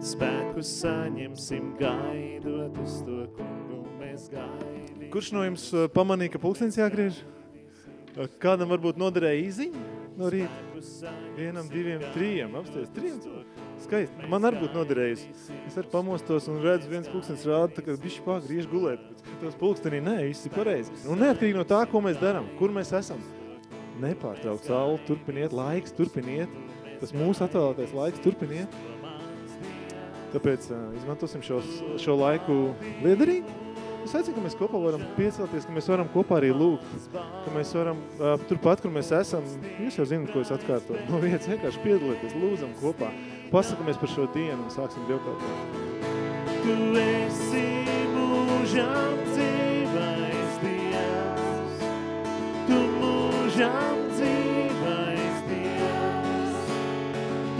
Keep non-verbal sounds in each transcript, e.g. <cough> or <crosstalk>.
Spēku saņemsim gaidot uz to kungu mēs gaidīsim. Kurš no jums uh, pamanīja, ka pulkstenis jāgriež? Uh, Kādam varbūt noderēja īziņa no rīta? Vienam, diviem, trījiem, apsties, trījiem. Skaisti. Man arī būtu noderējusi. Es arī pamostos un redzu, viens pulkstenis rāda, tā kā bišķi pāgriež gulēt. Skatos pulkstenī, nē, viss ir pareizi. Un neatkarīgi no tā, ko mēs darām, kur mēs esam. Nepārtraukt sauli, turpiniet, laiks, turpiniet. Tas mūsu atvēlētais laiks, turpiniet. Tāpēc uh, izmantosim šos, šo laiku liederīgi. Es aicinu, ka mēs kopā varam piecelties, ka mēs varam kopā arī lūgt, ka mēs varam uh, turpat, kur mēs esam, jūs jau zināt, ko es atkārtoju, no vietas vienkārši piedalīties, lūdzam kopā, pasakamies par šo dienu un sāksim dievkalpot. Tu esi mūžam dzīvais Dievs, Tu mūžam dzīvais Dievs,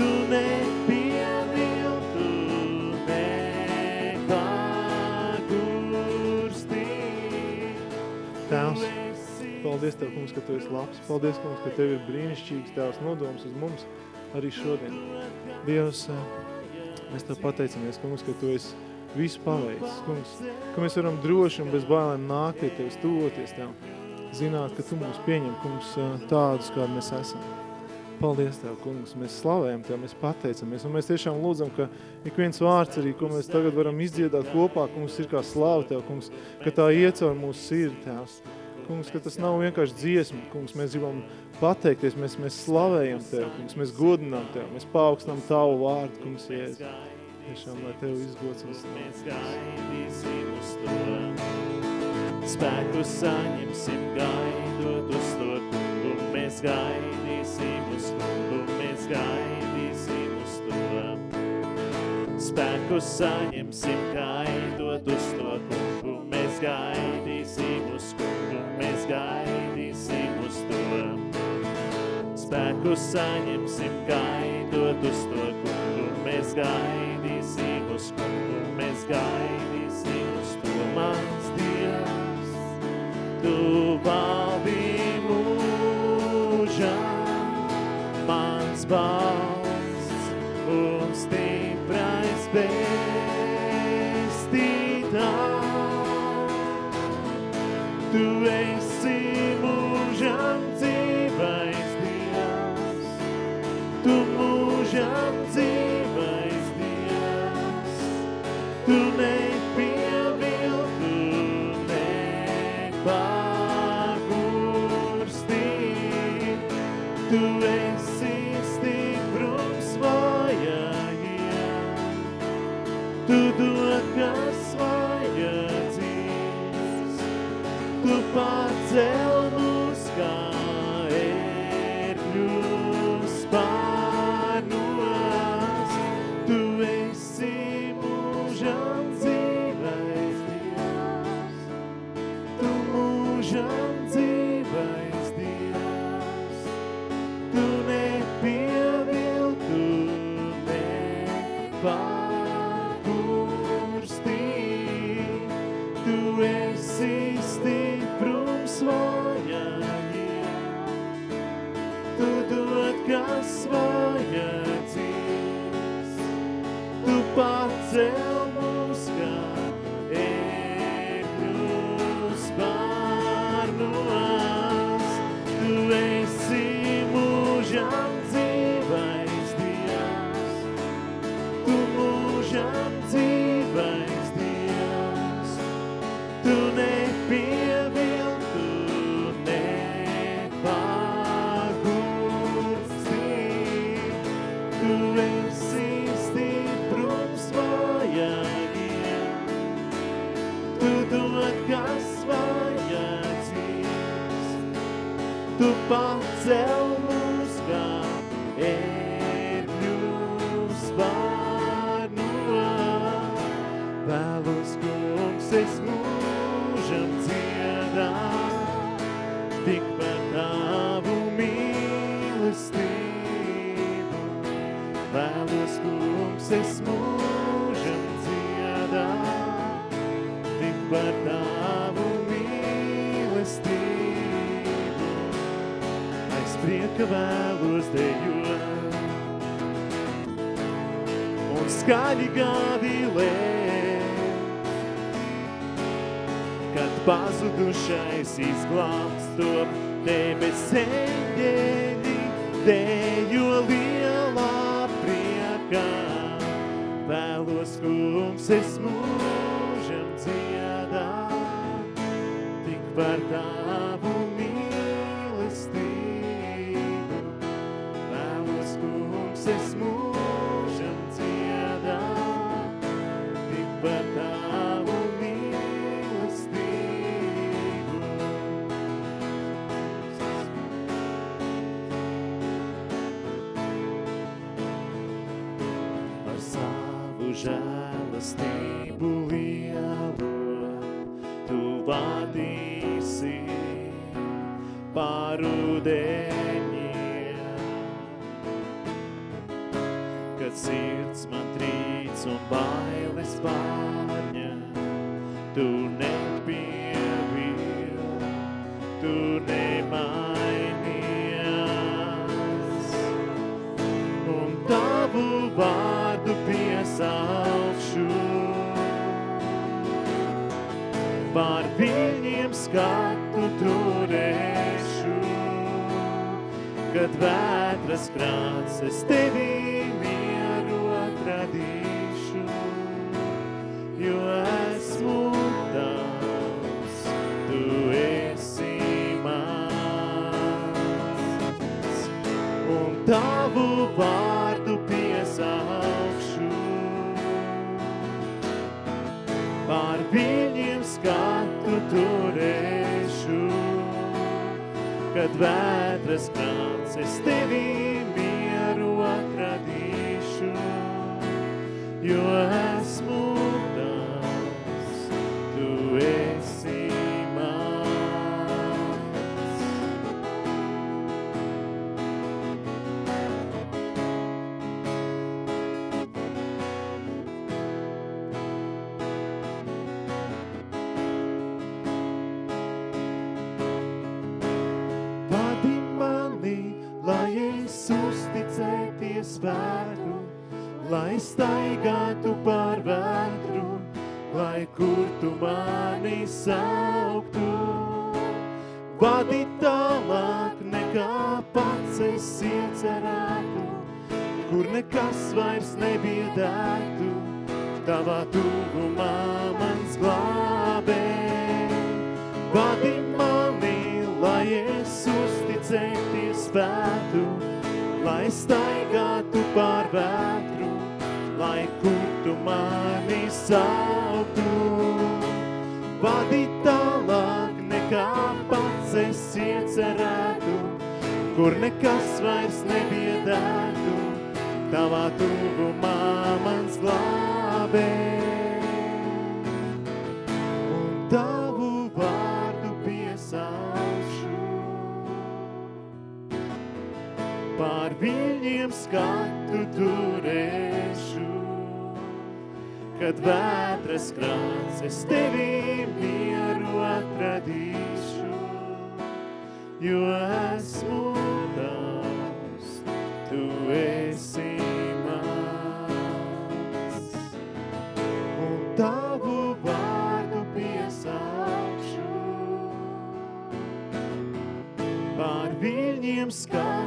Tu nepieviltu paldies Tev, kungs, ka Tu esi labs. Paldies, kungs, ka Tev ir brīnišķīgs Tēvs nodoms uz mums arī šodien. Dievs, eh, mēs Tev pateicamies, kungs, ka Tu esi visu paveicis, kungs, ka mēs varam droši un bez bailēm nākt pie Tevis, tuvoties Tev. Zināt, ka Tu mūs pieņem, kungs, eh, tādus, kādi mēs esam. Paldies Tev, kungs, mēs slavējam Tev, mēs pateicamies, un mēs tiešām lūdzam, ka ik viens vārds arī, ko mēs tagad varam izdziedāt kopā, kungs, ir kā slāva Tev, kungs, ka tā iecauj mūsu sirdi, Tēvs. Kungs, ka tas nav vienkārši dziesma, kungs, mēs gribam pateikties, mēs, mēs slavējam Tev, kungs, mēs godinām Tev, mēs paaugstinām Tavu vārdu, kungs, Jēzus. Tiešām, lai Tev izgods viss. Mēs gaidīsim uz to. Spēku saņemsim gaidot uz to kungu. Mēs gaidīsim uz kungu. Mēs gaidīsim uz to. Spēku saņemsim gaidot uz to kungu. Mēs gaidīsim uz kungu. Gaidīsim uz to. Spēku saņemsim gaidot uz to kungu. Mēs gaidīsim uz kungu. Mēs gaidīsim uz to mans Dievs. Tu valdi mūžam, mans balsts un stiprais pestītājs. Tu esi Tu mūžam dzīvais Dievs, Tu nepieviltu nepagurstī. Tu esi stiprums vajagiem, Tu dod, kas vajadzīgs, Tu pacel pazudušais izglābs to debes pār ūdeņiem. Kad sirds man trīc un bailes pārņem, tu nepievīl, tu nemainies. Un tavu vārdu piesaukšu, pār viņiem skatu kad vētras krāts, es tevī mieru atradīšu, jo esmu tavs, tu esi mans. Un tavu vārdu piesaukšu, pār viņiem skatu turēšu, kad vētras krāns, es tevī mieru atradīšu, jo esmu lai staigātu pār vētru, lai kur tu mani sauktu. Vadi tālāk nekā pats es iecerētu, kur nekas vairs nebiedētu, tavā tuvumā mans glābē. Mani sauktu. Vadi tālāk nekā pats es iecerētu, kur nekas vairs nebiedētu, tavā tuvumā mans glābē. Un tavu vārdu piesaušu, pār viņiem skatu turēšu, kad vētras krāns, es tevī mieru atradīšu, jo esmu tavs, tu esi mans. Un tavu vārdu piesaukšu, pār viņiem skatu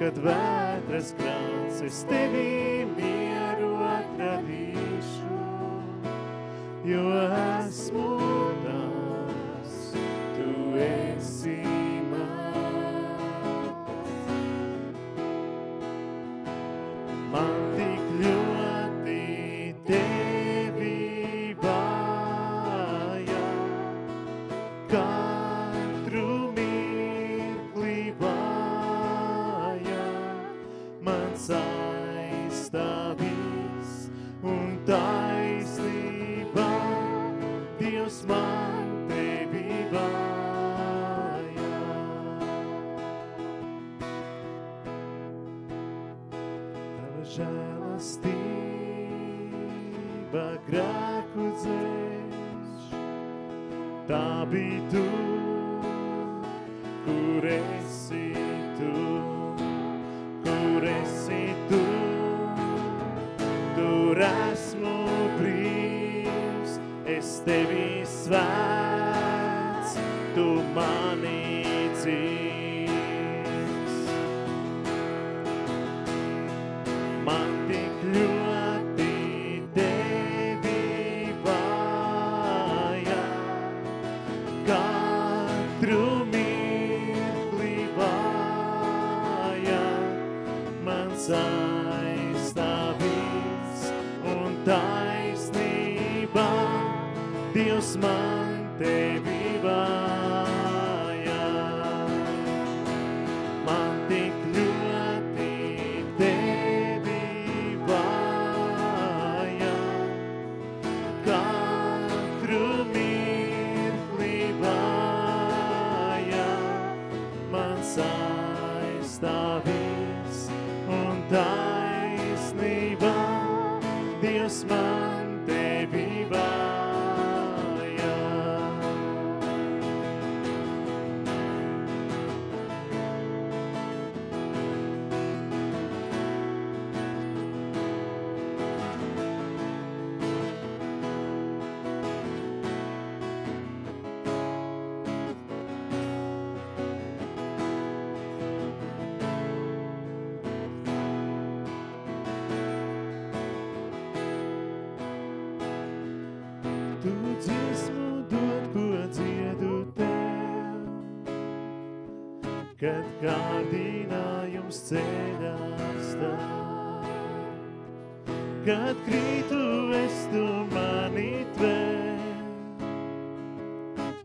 kad vētras krāns, es tevī mieru atradīšu, jo esmu mans aizstāvīts un taisnība, Dievs man tevi ceļā stāv. Kad krītu es tu mani tver,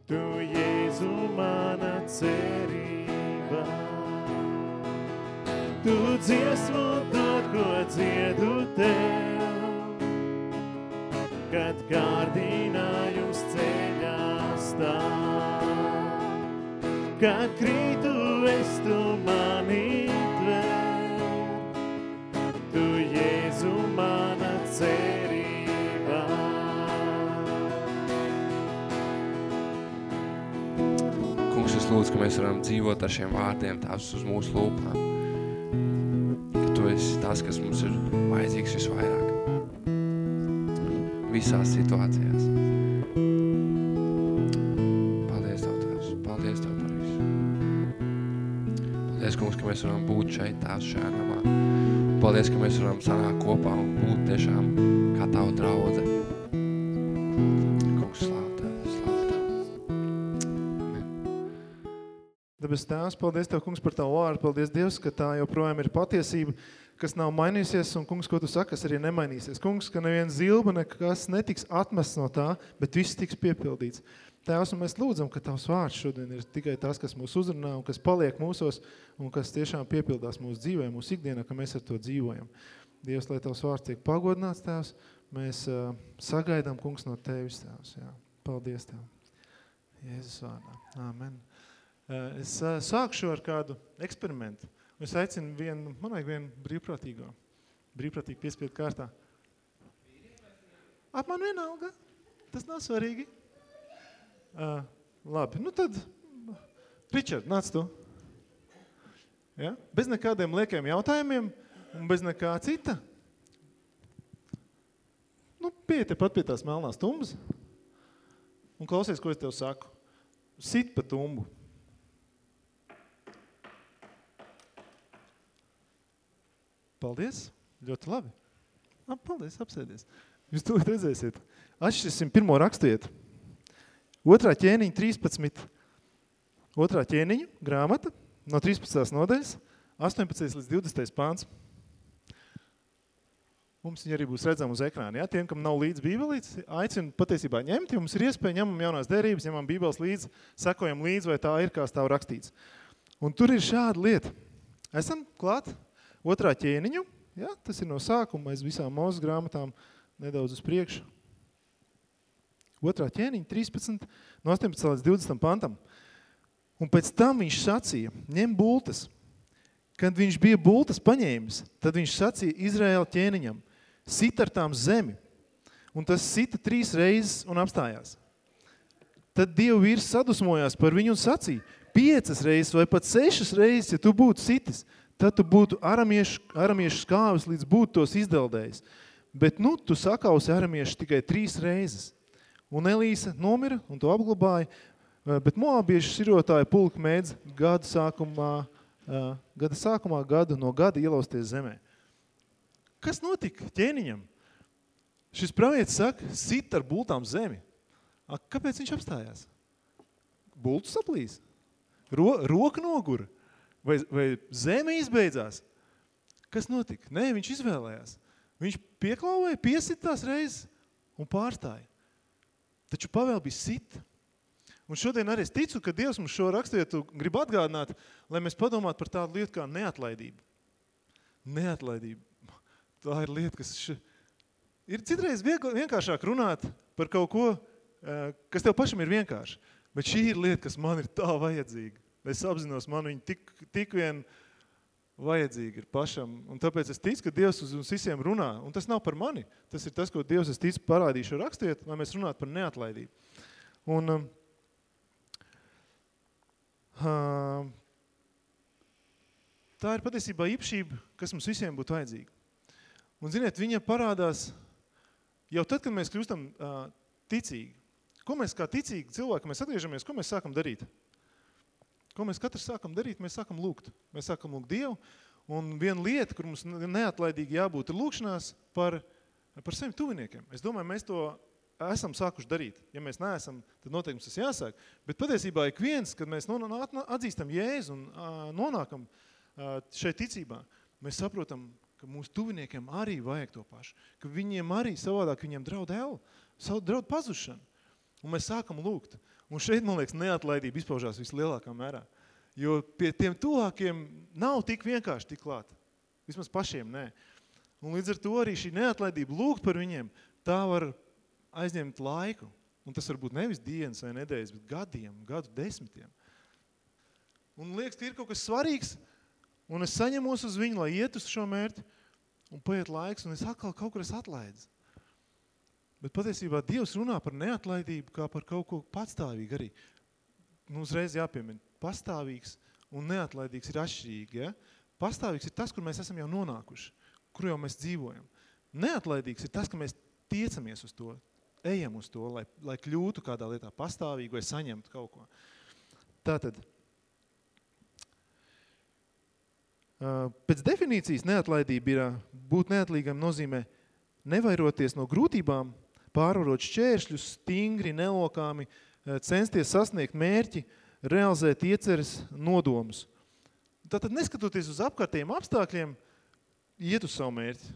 tu Jēzu mana cerība. Tu dziesmu dod, ko dziedu tev, kad kārdinājums ceļā stāv. Kad krītu es tu mani tver, lūdzu, ka mēs varam dzīvot ar šiem vārdiem tās uz mūsu lūpām. Ka Tu esi tas, kas mums ir vajadzīgs visvairāk. Visās situācijās. Paldies Tev, Tēvs. Paldies Tev par visu. Paldies, Kungs, ka mēs varam būt šeit tās šajā namā. Paldies, ka mēs varam sanākt kopā un būt tiešām kā Tavu draudze. Debes tēvs, paldies Tev, kungs, par Tavu vārdu. Paldies, Dievs, ka tā joprojām ir patiesība, kas nav mainījusies, un, kungs, ko Tu saki, kas arī nemainīsies. Kungs, ka neviens zilba, nekas netiks atmests no tā, bet viss tiks piepildīts. Tēvs, un mēs lūdzam, ka Tavs vārds šodien ir tikai tas, kas mūs uzrunā un kas paliek mūsos un kas tiešām piepildās mūsu dzīvē, mūsu ikdienā, ka mēs ar to dzīvojam. Dievs, lai Tavs vārds tiek pagodināts, Tēvs, mēs uh, sagaidām, kungs, no Tevis, Tēvs. Jā. Paldies Tev. Jēzus vārdā. Amen. Uh, Es uh, sākšu ar kādu eksperimentu. Es aicinu vienu, man vajag vienu brīvprātīgo. Brīvprātīgi piespiedu kārtā. Ap man vienalga. Tas nav svarīgi. Uh, labi, nu tad, Richard, nāc tu. Ja? Bez nekādiem liekiem jautājumiem un bez nekā cita. Nu, pie te pat pie tās melnās tumbas. Un klausies, ko es tev saku. Sit pa tumbu. Paldies. Ļoti labi. Ah, paldies, apsēdies. Jūs to redzēsiet. Atšķirsim pirmo rakstiet. Otrā ķēniņa 13. Otrā ķēniņa grāmata no 13. nodaļas 18. līdz 20. pāns. Mums viņa arī būs redzama uz ekrāna. Ja? Tiem, kam nav līdz bībelītes, aicinu patiesībā ņemt. Ja mums ir iespēja, ņemam jaunās derības, ņemam bībeles līdzi, sekojam līdzi, vai tā ir, kā stāv rakstīts. Un tur ir šāda lieta. Esam klāt otrā ķēniņu. Ja? Tas ir no sākuma aiz visām mūzes grāmatām nedaudz uz priekšu. Otrā ķēniņa 13, no 18 līdz 20 pantam. Un pēc tam viņš sacīja, ņem bultas. Kad viņš bija bultas paņēmis, tad viņš sacīja Izraēla ķēniņam, sit ar tām zemi. Un tas sita trīs reizes un apstājās. Tad Dievu vīrs sadusmojās par viņu un sacīja, piecas reizes vai pat sešas reizes, ja tu būtu sitis, tad tu būtu aramiešu, aramiešu skāvis līdz būtu tos izdeldējis. Bet nu, tu sakausi aramiešu tikai trīs reizes. Un Elīsa nomira un to apglabāja, eh, bet moabiešu sirotāja pulka mēdz gadu sākumā, eh, gada sākumā gadu no gada ielausties zemē. Kas notika ķēniņam? Šis pravietis saka, sit ar bultām zemi. A, kāpēc viņš apstājās? Bultu saplīs? Ro, roka nogura? Vai, vai zeme izbeidzās? Kas notika? Nē, viņš izvēlējās. Viņš pieklauvēja, piesitās reizes un pārstāja. Taču Pavēl bija sit. Un šodien arī es ticu, ka Dievs mums šo rakstītu grib atgādināt, lai mēs padomātu par tādu lietu kā neatlaidību. Neatlaidība. Tā ir lieta, kas š... ir citreiz vienkāršāk runāt par kaut ko, eh, kas tev pašam ir vienkārši. Bet šī ir lieta, kas man ir tā vajadzīga. Es apzinos, man viņa tik, tik vien vajadzīga ir pašam. Un tāpēc es ticu, ka Dievs uz mums visiem runā. Un tas nav par mani. Tas ir tas, ko Dievs, es ticu, parādīšu rakstiet, lai mēs runātu par neatlaidību. Un, um, uh, tā ir patiesībā īpašība, kas mums visiem būtu vajadzīga. Un, ziniet, viņa parādās jau tad, kad mēs kļūstam uh, ticīgi. Ko mēs kā ticīgi cilvēki, mēs atgriežamies, ko mēs sākam darīt? Ko mēs katrs sākam darīt? Mēs sākam lūgt. Mēs sākam lūgt Dievu. Un viena lieta, kur mums neatlaidīgi jābūt, ir lūkšanās par, par saviem tuviniekiem. Es domāju, mēs to esam sākuši darīt. Ja mēs neesam, tad noteikti mums tas jāsāk. Bet patiesībā ik viens, kad mēs atzīstam Jēzu un nonākam šai ticībā, mēs saprotam, ka mūsu tuviniekiem arī vajag to pašu. Ka viņiem arī savādāk, viņiem draud hell, draud pazušana. Un mēs sākam lūgt. Un šeit, man liekas, neatlaidība izpaužās vislielākā mērā. Jo pie tiem tuvākiem nav tik vienkārši tik klāt. Vismaz pašiem nē. Un līdz ar to arī šī neatlaidība lūgt par viņiem, tā var aizņemt laiku. Un tas var būt nevis dienas vai nedēļas, bet gadiem, gadu desmitiem. Un liekas, ka ir kaut kas svarīgs, un es saņemos uz viņu, lai iet uz šo mērķi, un paiet laiks, un es atkal kaut kur es atlaidzu. Bet patiesībā Dievs runā par neatlaidību kā par kaut ko patstāvīgu arī. Nu, uzreiz jāpiemina, pastāvīgs un neatlaidīgs ir atšķirīgi. Ja? Pastāvīgs ir tas, kur mēs esam jau nonākuši, kur jau mēs dzīvojam. Neatlaidīgs ir tas, ka mēs tiecamies uz to, ejam uz to, lai, lai kļūtu kādā lietā pastāvīgi vai saņemtu kaut ko. Tātad, pēc definīcijas neatlaidība ir būt neatlīgam nozīmē nevairoties no grūtībām, pārvarot šķēršļus, stingri, nelokāmi, eh, censties sasniegt mērķi, realizēt ieceres nodomus. Tātad, neskatoties uz apkārtējiem apstākļiem, iet uz savu mērķi.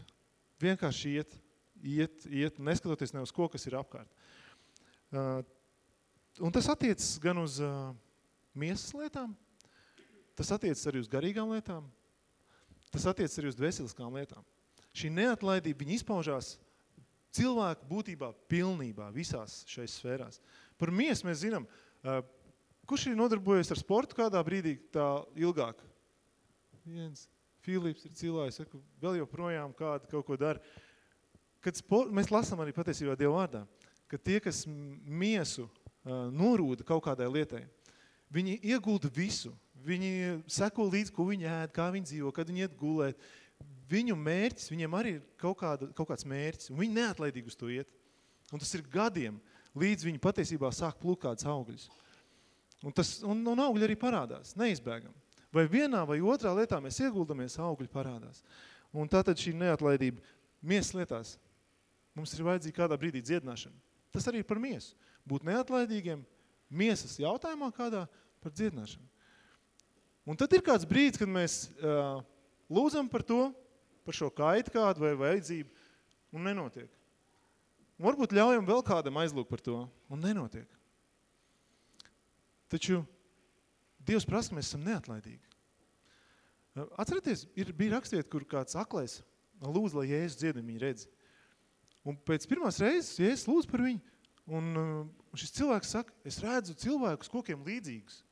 Vienkārši iet, iet, iet, neskatoties ne uz ko, kas ir apkārt. Uh, un tas attiecas gan uz uh, miesas lietām, tas attiecas arī uz garīgām lietām, tas attiecas arī uz dvēseliskām lietām. Šī neatlaidība, viņa izpaužās cilvēku būtībā pilnībā visās šais sfērās. Par miesu mēs zinām, kurš ir nodarbojies ar sportu kādā brīdī tā ilgāk? Viens, Filips ir cilvēks, saka, vēl joprojām kāda kaut ko dara. Kad sport, mēs lasām arī patiesībā Dievu vārdā, ka tie, kas miesu norūda kaut kādai lietai, viņi iegulda visu. Viņi seko līdz, ko viņi ēd, kā viņi dzīvo, kad viņi iet gulēt viņu mērķis, viņiem arī ir kaut, kāda, kaut kāds mērķis, un viņi neatlaidīgi uz to iet. Un tas ir gadiem, līdz viņi patiesībā sāk plūkt kādas augļus. Un, tas, un, un augļi arī parādās, neizbēgam. Vai vienā vai otrā lietā mēs ieguldamies, augļi parādās. Un tātad šī neatlaidība miesas lietās. Mums ir vajadzīga kādā brīdī dziedināšana. Tas arī par miesu. Būt neatlaidīgiem miesas jautājumā kādā par dziedināšanu. Un tad ir kāds brīdis, kad mēs uh, lūdzam par to, par šo kaitu kādu vai vajadzību, un nenotiek. Un varbūt ļaujam vēl kādam aizlūk par to, un nenotiek. Taču Dievs prasa, ka mēs esam neatlaidīgi. Atcerieties, ir, bija rakstiet, kur kāds aklais lūdz, lai Jēzus dziedam viņu redzi. Un pēc pirmās reizes Jēzus lūdz par viņu, un šis cilvēks saka, es redzu cilvēkus kokiem līdzīgus.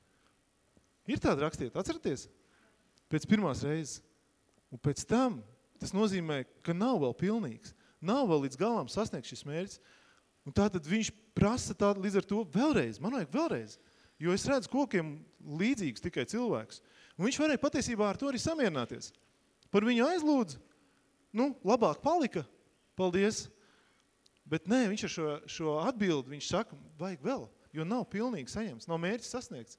Ir tāda rakstiet, atcerieties? Pēc pirmās reizes. Un pēc tam tas nozīmē, ka nav vēl pilnīgs. Nav vēl līdz galam sasniegt šis mērķis. Un tātad viņš prasa tādu līdz ar to vēlreiz. Man vajag vēlreiz. Jo es redzu kokiem līdzīgs tikai cilvēks. Un viņš varēja patiesībā ar to arī samierināties. Par viņu aizlūdz, nu, labāk palika, paldies. Bet nē, viņš ar šo, šo atbildi, viņš saka, vajag vēl, jo nav pilnīgi saņemts, nav mērķis sasniegts.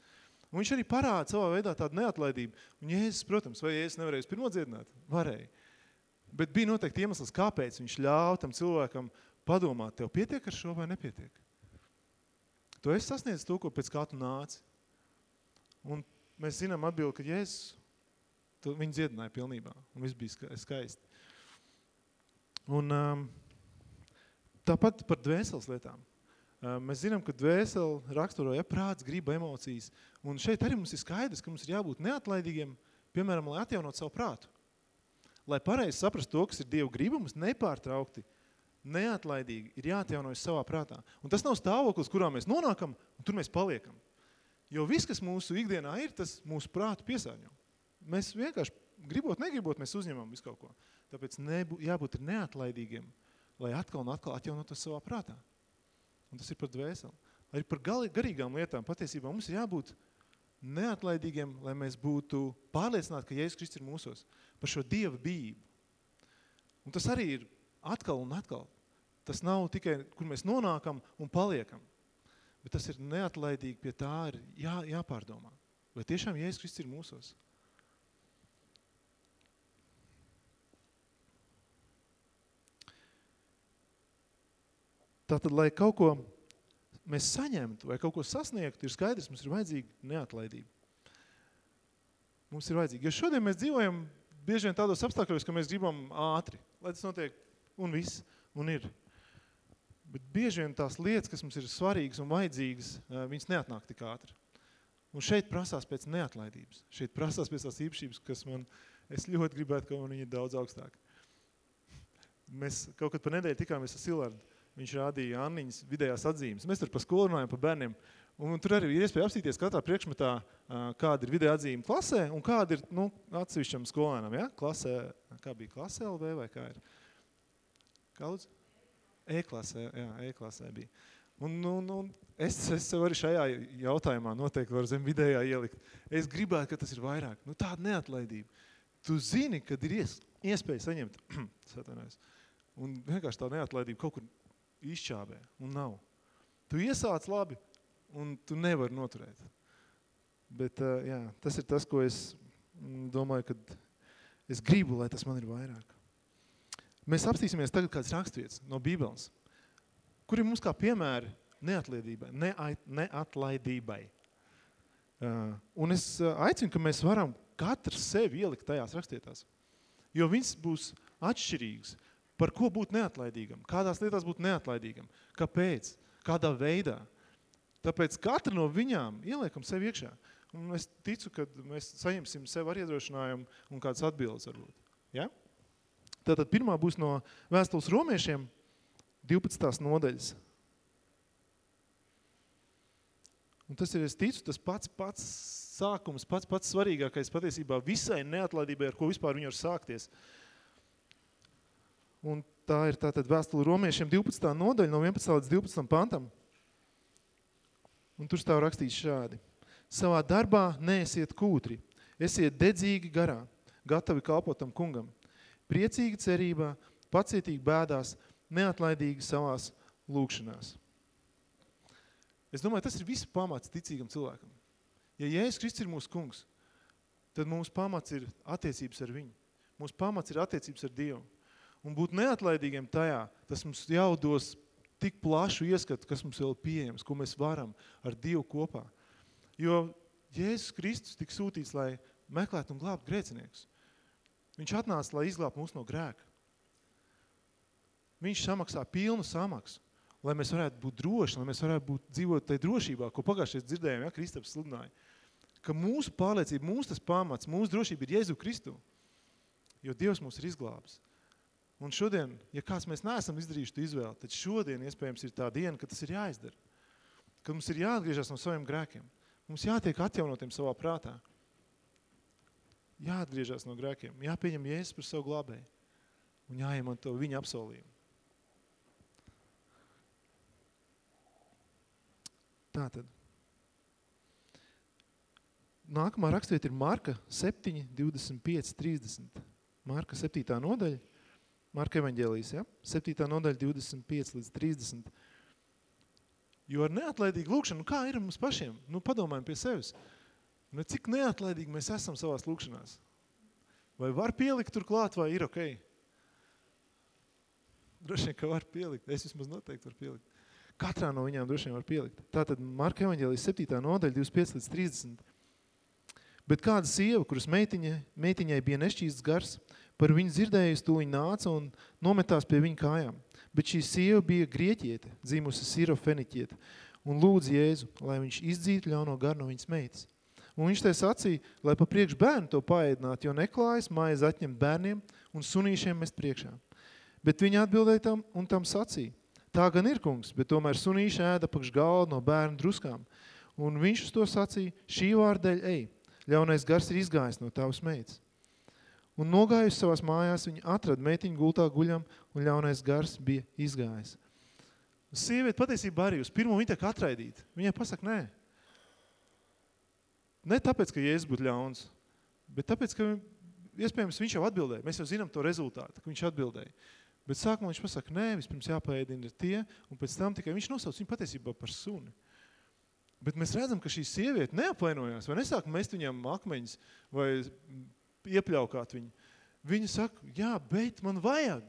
Un viņš arī parāda savā veidā tādu neatlaidību. Un Jēzus, protams, vai Jēzus nevarēja uz pirmo dziedināt? Varēja. Bet bija noteikti iemesls, kāpēc viņš ļāva tam cilvēkam padomāt, tev pietiek ar šo vai nepietiek. Tu esi sasniedzis to, ko pēc kā tu nāci. Un mēs zinām atbildi, ka Jēzus tu, viņu dziedināja pilnībā, un viss bija skaisti. Un um, tāpat par dvēseles lietām. Um, mēs zinām, ka dvēseli raksturo, ja prāts, griba, emocijas. Un šeit arī mums ir skaidrs, ka mums ir jābūt neatlaidīgiem, piemēram, lai atjaunot savu prātu. Lai pareizi saprast to, kas ir Dieva griba, mums nepārtraukti, neatlaidīgi ir jāatjaunojas savā prātā. Un tas nav stāvoklis, kurā mēs nonākam, un tur mēs paliekam. Jo viss, kas mūsu ikdienā ir, tas mūsu prātu piesārņo. Mēs vienkārši, gribot, negribot, mēs uzņemam visu kaut ko. Tāpēc nebū, jābūt ir neatlaidīgiem, lai atkal un atkal atjaunotos savā prātā. Un tas ir par dvēseli. Arī par garīgām lietām patiesībā mums ir jābūt neatlaidīgiem, lai mēs būtu pārliecināti, ka Jēzus Kristus ir mūsos, par šo Dieva bību. Un tas arī ir atkal un atkal. Tas nav tikai, kur mēs nonākam un paliekam, bet tas ir neatlaidīgi pie tā ir jā, jāpārdomā. Vai tiešām Jēzus Kristus ir mūsos? Tātad, lai kaut ko mēs saņemtu vai kaut ko sasniegtu, ir skaidrs, mums ir vajadzīga neatlaidība. Mums ir vajadzīga. Jo šodien mēs dzīvojam bieži vien tādos apstākļos, ka mēs gribam ātri, lai tas notiek un viss, un ir. Bet bieži vien tās lietas, kas mums ir svarīgas un vajadzīgas, viņas neatnāk tik ātri. Un šeit prasās pēc neatlaidības. Šeit prasās pēc tās īpašības, kas man, es ļoti gribētu, ka man viņa ir daudz augstāk. Mēs kaut kad pa nedēļu tikāmies ar Silvardu viņš rādīja Anniņas vidējās atzīmes. Mēs tur pa skolu runājam par bērniem, un tur arī ir iespēja apstīties katrā priekšmetā, kāda ir vidējā atzīme klasē, un kāda ir, nu, atsevišķam skolēnam, ja? Klasē, kā bija klasē LV vai kā ir? Kaudz? E-klasē, jā, E-klasē bija. Un, nu, nu, es, es sev arī šajā jautājumā noteikti varu zem vidējā ielikt. Es gribētu, ka tas ir vairāk. Nu, tāda neatlaidība. Tu zini, kad ir ies, iespēja saņemt, <clears throat> un vienkārši tā neatlaidība kaut kur izčābē, un nav. Tu iesāc labi, un tu nevari noturēt. Bet jā, tas ir tas, ko es mm, domāju, ka es gribu, lai tas man ir vairāk. Mēs apstīsimies tagad kāds rakstvietas no Bībeles, kuri mums kā piemēri neatlaidībai, neatlaidībai. Un es aicinu, ka mēs varam katrs sevi ielikt tajās rakstietās, jo viņas būs atšķirīgas. Par ko būt neatlaidīgam? Kādās lietās būt neatlaidīgam? Kāpēc? Kādā veidā? Tāpēc katra no viņām ieliekam sevi iekšā. Un es ticu, ka mēs saņemsim sev ar iedrošinājumu un kādas atbildes varbūt. Ja? Tātad pirmā būs no vēstules romiešiem 12. nodaļas. Un tas ir, es ticu, tas pats, pats sākums, pats, pats svarīgākais patiesībā visai neatlaidībai, ar ko vispār viņu var sākties. Uh, Un tā ir tātad vēstule romiešiem 12. nodaļa no 11. līdz 12. pantam. Un tur stāv rakstīts šādi. Savā darbā neesiet kūtri, esiet dedzīgi garā, gatavi kalpotam kungam. Priecīgi cerībā, pacietīgi bēdās, neatlaidīgi savās lūkšanās. Es domāju, tas ir viss pamats ticīgam cilvēkam. Ja Jēzus Kristus ir mūsu kungs, tad mūsu pamats ir attiecības ar viņu. Mūsu pamats ir attiecības ar Dievu un būt neatlaidīgiem tajā, tas mums jau dos tik plašu ieskatu, kas mums vēl pieejams, ko mēs varam ar Dievu kopā. Jo Jēzus Kristus tika sūtīts, lai meklētu un glābtu grēciniekus. Viņš atnāca, lai izglābtu mūs no grēka. Viņš samaksā pilnu samaksu, lai mēs varētu būt droši, lai mēs varētu būt dzīvot tajā drošībā, ko pagājušajā dzirdējām, ja, Kristaps sludināja. Ka mūsu pārliecība, mūsu tas pamats, mūsu drošība ir Jēzu Kristu. Jo Dievs mūs ir izglābis. Un šodien, ja kāds mēs neesam izdarījuši tu izvēli, tad šodien iespējams ir tā diena, ka tas ir jāizdara. Kad mums ir jāatgriežas no saviem grēkiem. Mums jātiek atjaunotiem savā prātā. Jāatgriežas no grēkiem. Jāpieņem Jēzus par savu glābēju. Un jāiemanto viņa apsolījumu. Tātad. nākamā rakstvieta ir Marka 7, 25, 30. Marka 7. nodaļa, Marka evaņģēlijas, ja? 7. nodaļa 25 līdz 30. Jo ar neatlaidīgu lūkšanu, nu kā ir mums pašiem? Nu, padomājam pie sevis. Nu, cik neatlaidīgi mēs esam savās lūkšanās? Vai var pielikt tur klāt, vai ir ok? Droši vien, ka var pielikt. Es vismaz noteikti var pielikt. Katrā no viņām droši vien var pielikt. Tātad Marka evaņģēlijas 7. nodaļa 25 līdz 30. Bet kāda sieva, kuras meitiņa, meitiņai bija nešķīsts gars, par viņu dzirdējusi, to viņa nāca un nometās pie viņa kājām. Bet šī sieva bija grieķiete, dzīmusi sirofeniķiete, un lūdz Jēzu, lai viņš izdzītu ļauno garu no viņas meitas. Un viņš te sacīja, lai pa priekš bērnu to paēdināt, jo neklājas maizi atņemt bērniem un sunīšiem mest priekšā. Bet viņa atbildēja tam un tam sacīja, tā gan ir kungs, bet tomēr sunīši ēda pakš galdu no bērnu druskām. Un viņš uz to sacīja, šī vārdeļ ej, ļaunais gars ir izgājis no tavas meitas. Un nogājusi savās mājās, viņa atrada meitiņu gultā guļam, un ļaunais gars bija izgājis. Sieviete patiesībā arī uz pirmo viņa tiek atraidīta. Viņai pasaka, nē. Ne tāpēc, ka Jēzus būtu ļauns, bet tāpēc, ka iespējams viņš jau atbildēja. Mēs jau zinām to rezultātu, ka viņš atbildēja. Bet sākumā viņš pasaka, nē, vispirms jāpaēdina tie, un pēc tam tikai viņš nosauc viņu patiesībā par suni. Bet mēs redzam, ka šī sieviete neapvainojās, vai nesāk mest viņam akmeņus, vai iepļaukāt viņu. Viņa saka, jā, bet man vajag.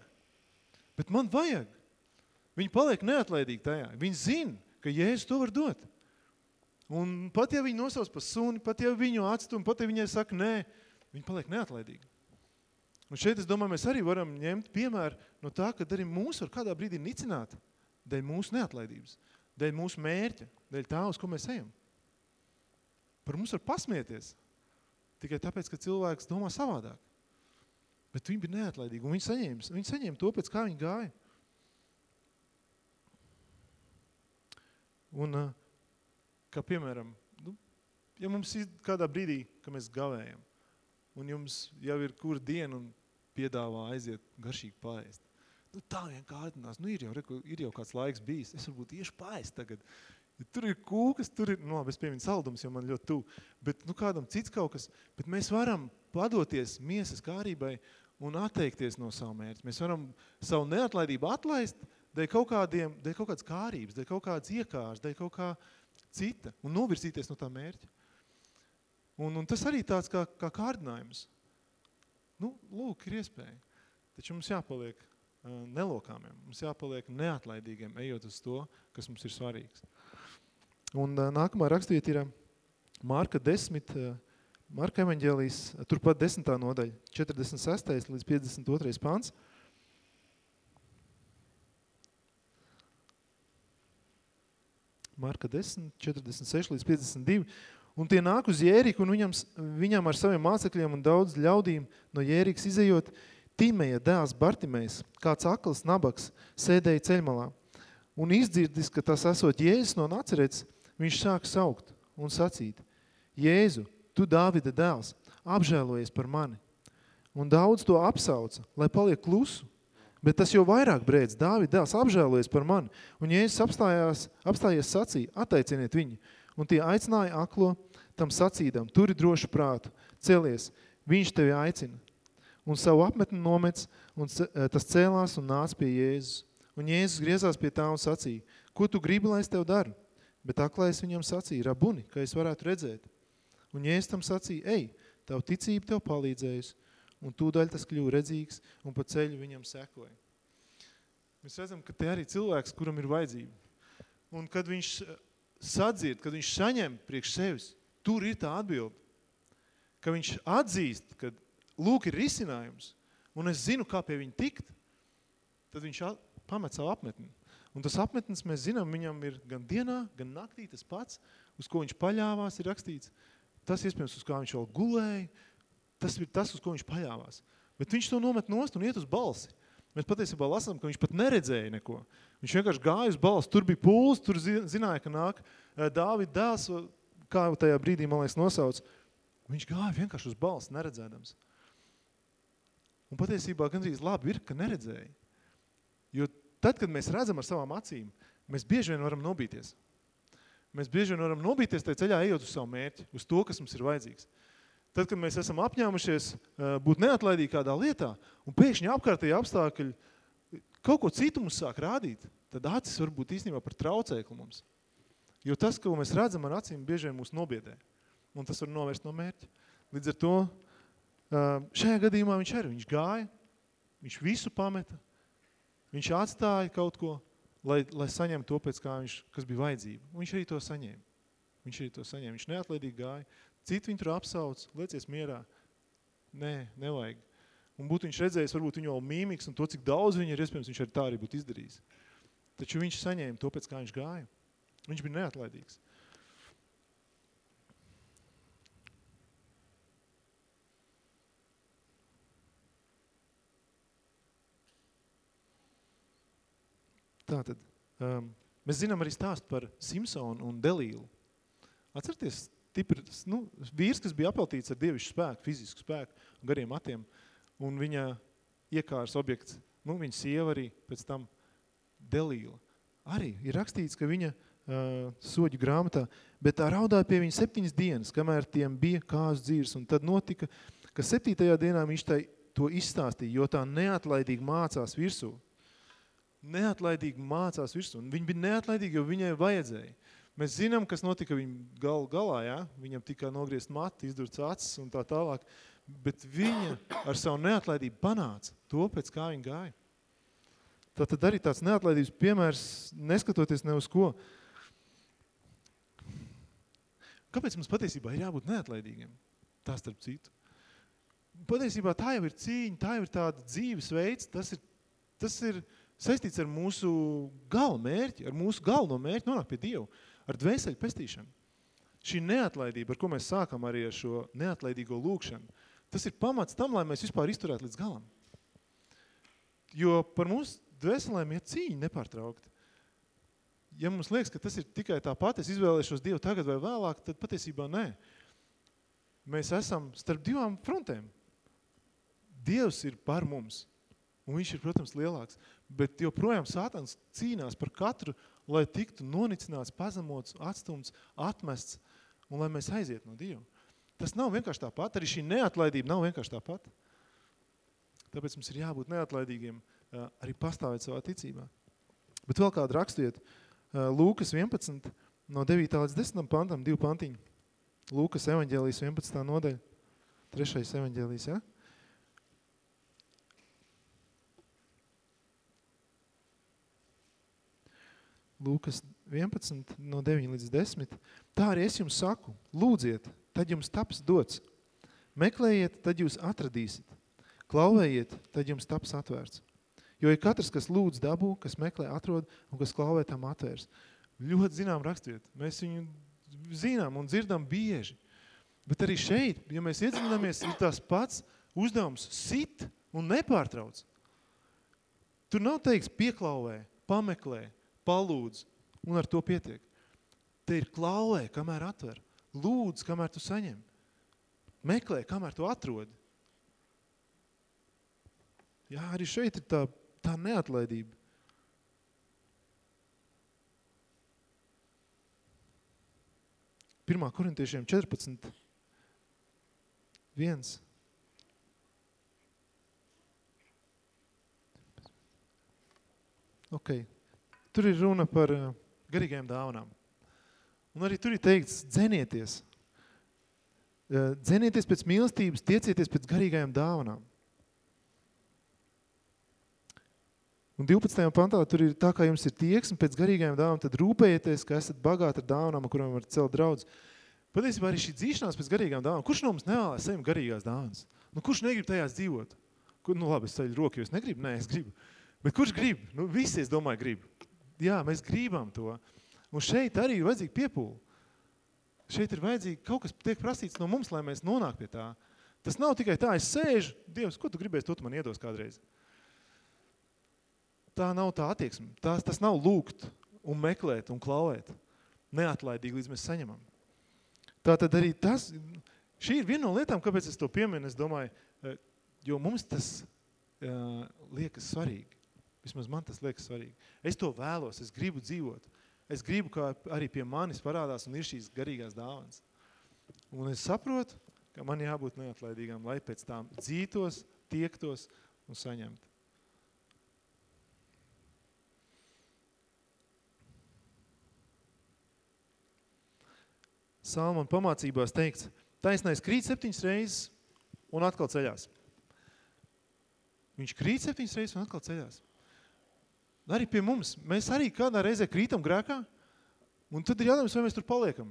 Bet man vajag. Viņa paliek neatlaidīgi tajā. Viņa zina, ka Jēzus to var dot. Un pat ja viņi nosauc par suni, pat ja viņu atstum, pat ja viņai saka nē, viņi paliek neatlaidīgi. Un šeit, es domāju, mēs arī varam ņemt piemēru no tā, ka arī mūs var kādā brīdī nicināt dēļ mūsu neatlaidības, dēļ mūsu mērķa, dēļ tā, uz ko mēs ejam. Par mums var pasmieties, tikai tāpēc, ka cilvēks domā savādāk. Bet viņi bija neatlaidīgi, un viņi saņēma, viņi saņēma to, pēc kā viņi gāja. Un, kā piemēram, nu, ja mums ir kādā brīdī, ka mēs gavējam, un jums jau ir kura diena un piedāvā aiziet garšīgi paēst, nu tā vienkārši, nu ir jau, ir jau kāds laiks bijis, es varbūt tieši paēst tagad, Ja tur ir kūkas, tur ir, nu, es pieminu saldums, jo man ļoti tuv, bet, nu, kādam cits kaut kas, bet mēs varam padoties miesas kārībai un atteikties no savu mērķi. Mēs varam savu neatlaidību atlaist dēļ kaut kādiem, dēļ kaut kādas kārības, dēļ kaut kādas iekārs, dēļ kaut kā cita un novirzīties no tā mērķa. Un, un tas arī tāds kā, kā kārdinājums. Nu, lūk, ir iespēja. Taču mums jāpaliek uh, nelokāmiem, mums jāpaliek neatlaidīgiem, ejot uz to, kas mums ir svarīgs. Un nākamā rakstviet ir Mārka 10, Marka evaņģēlijas, turpat 10. nodaļa, 46. līdz 52. pants. Marka 10, 46 līdz 52. Un tie nāk uz Jēriku, un viņam, viņam ar saviem mācekļiem un daudz ļaudīm no Jērikas izejot, Timeja dēls Bartimejs, kāds akls nabaks, sēdēja ceļmalā. Un izdzirdis, ka tas esot Jēzus no Nacerets, viņš sāk saukt un sacīt, Jēzu, tu Dāvida dēls, apžēlojies par mani. Un daudz to apsauca, lai paliek klusu, bet tas jau vairāk brēdz, Dāvida dēls apžēlojies par mani. Un Jēzus apstājās, apstājies sacīja, attaiciniet viņu. Un tie aicināja aklo tam sacīdam, turi drošu prātu, celies, viņš tevi aicina. Un savu apmetni nomets, un tas cēlās un nāca pie Jēzus. Un Jēzus griezās pie tā un sacīja, ko tu gribi, lai es tev daru? Bet aklais viņam sacīja, rabuni, ka es varētu redzēt. Un Jēzus tam sacīja, ej, tavu ticību tev palīdzējusi, un tūdaļ tas kļuva redzīgs, un pa ceļu viņam sekoja. Mēs redzam, ka te arī cilvēks, kuram ir vajadzība. Un kad viņš sadzird, kad viņš saņem priekš sevis, tur ir tā atbilde. Ka viņš atzīst, ka lūk ir risinājums, un es zinu, kā pie viņa tikt, tad viņš pamet savu apmetni Un tas apmetnes, mēs zinām, viņam ir gan dienā, gan naktī tas pats, uz ko viņš paļāvās, ir rakstīts. Tas, iespējams, uz kā viņš vēl gulēja, tas ir tas, uz ko viņš paļāvās. Bet viņš to nomet nost un iet uz balsi. Mēs patiesībā lasām, ka viņš pat neredzēja neko. Viņš vienkārši gāja uz balsi, tur bija pūls, tur zināja, ka nāk Dāvida dēls, kā tajā brīdī, man liekas, nosauc. Viņš gāja vienkārši uz balsi, neredzēdams. Un patiesībā gandrīz labi ir, ka neredzēja. Tad, kad mēs redzam ar savām acīm, mēs bieži vien varam nobīties. Mēs bieži vien varam nobīties tajā ceļā, ejot uz savu mērķi, uz to, kas mums ir vajadzīgs. Tad, kad mēs esam apņēmušies uh, būt neatlaidīgi kādā lietā, un pēkšņi apkārtēji apstākļi kaut ko citu mums sāk rādīt, tad acis var būt īstenībā par traucēkli mums. Jo tas, ko mēs redzam ar acīm, bieži vien mūs nobiedē. Un tas var novērst no mērķa. Līdz ar to šajā gadījumā viņš arī, viņš gāja, viņš visu pameta, viņš atstāja kaut ko, lai, lai saņem to, pēc kā viņš, kas bija vajadzība. Un viņš arī to saņēma. Viņš arī to saņēma. Viņš neatlaidīgi gāja. Citi viņu tur apsauc, liecies mierā. Nē, nevajag. Un būtu viņš redzējis, varbūt viņu vēl mīmiks un to, cik daudz viņa ir, iespējams, viņš arī tā arī būtu izdarījis. Taču viņš saņēma to, pēc kā viņš gāja. Viņš bija neatlaidīgs. Tātad, um, mēs zinām arī stāstu par Simpsonu un Delīlu. Atcerieties, tiprs, nu, vīrs, kas bija apeltīts ar dievišu spēku, fizisku spēku gariem matiem, un viņa iekārs objekts, nu, viņa sieva arī pēc tam Delīla. Arī ir rakstīts, ka viņa uh, soģu grāmatā, bet tā raudāja pie viņa septiņas dienas, kamēr tiem bija kāzu dzīves, un tad notika, ka septītajā dienā viņš tai to izstāstīja, jo tā neatlaidīgi mācās virsū. Neatlaidīgi mācās virsū, un viņi bija neatlaidīgi, jo viņai vajadzēja. Mēs zinām, kas notika viņa gal, galā, ja? viņam tika nogriezt mati, izdurts acis un tā tālāk, bet viņa ar savu neatlaidību panāca to, pēc kā viņa gāja. Tātad arī tāds neatlaidības piemērs, neskatoties ne uz ko. Kāpēc mums patiesībā ir jābūt neatlaidīgiem? Tā starp citu. Patiesībā tā jau ir cīņa, tā jau ir tāda dzīves veids, tas ir, tas ir saistīts ar mūsu galvu mērķi, ar mūsu galveno mērķi nonākt pie Dievu, ar dvēseļu pestīšanu. Šī neatlaidība, ar ko mēs sākam arī ar šo neatlaidīgo lūkšanu, tas ir pamats tam, lai mēs vispār izturētu līdz galam. Jo par mūsu dvēselēm ir cīņa nepārtraukti. Ja mums liekas, ka tas ir tikai tāpat, es izvēlēšos Dievu tagad vai vēlāk, tad patiesībā nē. Mēs esam starp divām frontēm. Dievs ir par mums, un viņš ir, protams, lielāks, bet joprojām sātans cīnās par katru, lai tiktu nonicināts, pazemots, atstumts, atmests, un lai mēs aiziet no Dieva. Tas nav vienkārši tāpat, arī šī neatlaidība nav vienkārši tāpat. Tāpēc mums ir jābūt neatlaidīgiem, arī pastāvēt savā ticībā. Bet vēl kādu rakstiet, Lūkas 11, no 9. līdz 10. pantam, divu pantiņu. Lūkas evaņģēlijas 11. nodaļa, trešais evaņģēlijas, ja? Lūkas 11, no 9 līdz 10. Tā arī es jums saku, lūdziet, tad jums taps dots. Meklējiet, tad jūs atradīsiet. Klauvējiet, tad jums taps atvērts. Jo ir katrs, kas lūdz dabū, kas meklē atrod un kas klauvē tam atvērs. Ļoti zinām rakstiet. Mēs viņu zinām un dzirdam bieži. Bet arī šeit, ja mēs iedziļināmies, ir tās pats uzdevums sit un nepārtrauc. Tur nav teiks pieklauvē, pameklē, palūdz, un ar to pietiek. Te ir klauvē, kamēr atver. Lūdz, kamēr tu saņem. Meklē, kamēr tu atrodi. Jā, arī šeit ir tā, tā neatlaidība. Pirmā korintiešiem 14. Viens. Okay. Tur ir runa par eh, garīgajām dāvanām. Un arī tur ir teikts, dzenieties. Eh, dzenieties pēc mīlestības, tiecieties pēc garīgajām dāvanām. Un 12. pantā tur ir tā, kā jums ir tieksme pēc garīgajām dāvanām, tad rūpējieties, ka esat bagāti ar dāvanām, kurām var celt draudz. Patiesībā arī šī dzīšanās pēc garīgām dāvanām. Kurš no mums nevēlas saviem garīgās dāvanas? Nu, kurš negrib tajās dzīvot? Kur, nu labi, es ceļu roku, jo es negribu? Nē, es gribu. Bet kurš grib? Nu, visi, es domāju, grib jā, mēs gribam to. Un šeit arī ir vajadzīga piepūle. Šeit ir vajadzīgi kaut kas tiek prasīts no mums, lai mēs nonāk pie tā. Tas nav tikai tā, es sēžu, Dievs, ko tu gribēsi, to tu man iedos kādreiz. Tā nav tā attieksme. Tā, tas nav lūgt un meklēt un klauvēt. Neatlaidīgi, līdz mēs saņemam. Tā tad arī tas, šī ir viena no lietām, kāpēc es to pieminu, es domāju, eh, jo mums tas uh, liekas svarīgi. Vismaz man tas liekas svarīgi. Es to vēlos, es gribu dzīvot. es gribu, ka arī pie manis parādās un ir šīs garīgās dāvans. Un es saprotu, ka man jābūt neatlaidīgām, lai pēc tām dzītos, tiektos un saņemtu. Salmon pamācībās teikts, taisnais krīt septiņas reizes un atkal ceļās. Viņš krīt septiņas reizes un atkal ceļās. Arī pie mums. Mēs arī kādā reizē krītam grēkā, un tad ir jautājums, vai mēs tur paliekam.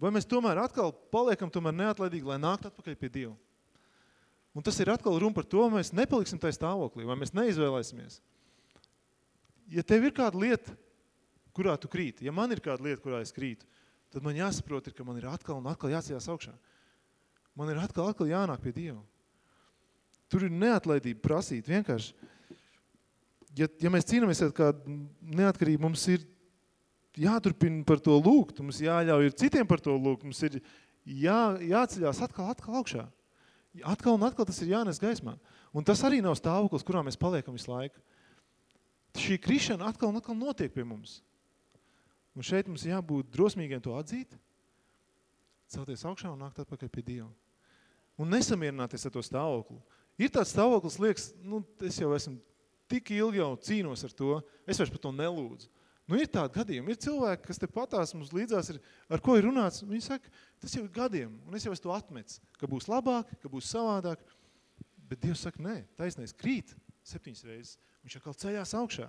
Vai mēs tomēr atkal paliekam tomēr neatlaidīgi, lai nāktu atpakaļ pie Dieva. Un tas ir atkal runa par to, vai mēs nepaliksim tajā stāvoklī, vai mēs neizvēlēsimies. Ja tev ir kāda lieta, kurā tu krīti, ja man ir kāda lieta, kurā es krītu, tad man jāsaprot, ir, ka man ir atkal un atkal jāceļās augšā. Man ir atkal, atkal jānāk pie Dieva. Tur ir neatlaidība prasīt vienkārši. Ja, ja mēs cīnāmies ar kādu neatkarību, mums ir jāturpina par to lūgt, mums jāļauj ir citiem par to lūgt, mums ir jā, jāceļās atkal, atkal augšā. Atkal un atkal tas ir jānes gaismā. Un tas arī nav stāvoklis, kurā mēs paliekam visu laiku. Šī krišana atkal un atkal notiek pie mums. Un šeit mums jābūt drosmīgiem to atzīt, celties augšā un nākt atpakaļ pie Dieva. Un nesamierināties ar to stāvokli. Ir tāds stāvoklis, liekas, nu, es jau esmu tik ilgi jau cīnos ar to, es vairs par to nelūdzu. Nu, ir tādi gadījumi, ir cilvēki, kas te patās mums līdzās, ir, ar ko ir runāts, viņi saka, tas jau ir gadiem, un es jau esmu to atmets, ka būs labāk, ka būs savādāk, bet Dievs saka, nē, taisnais krīt septiņas reizes, viņš atkal ceļās augšā.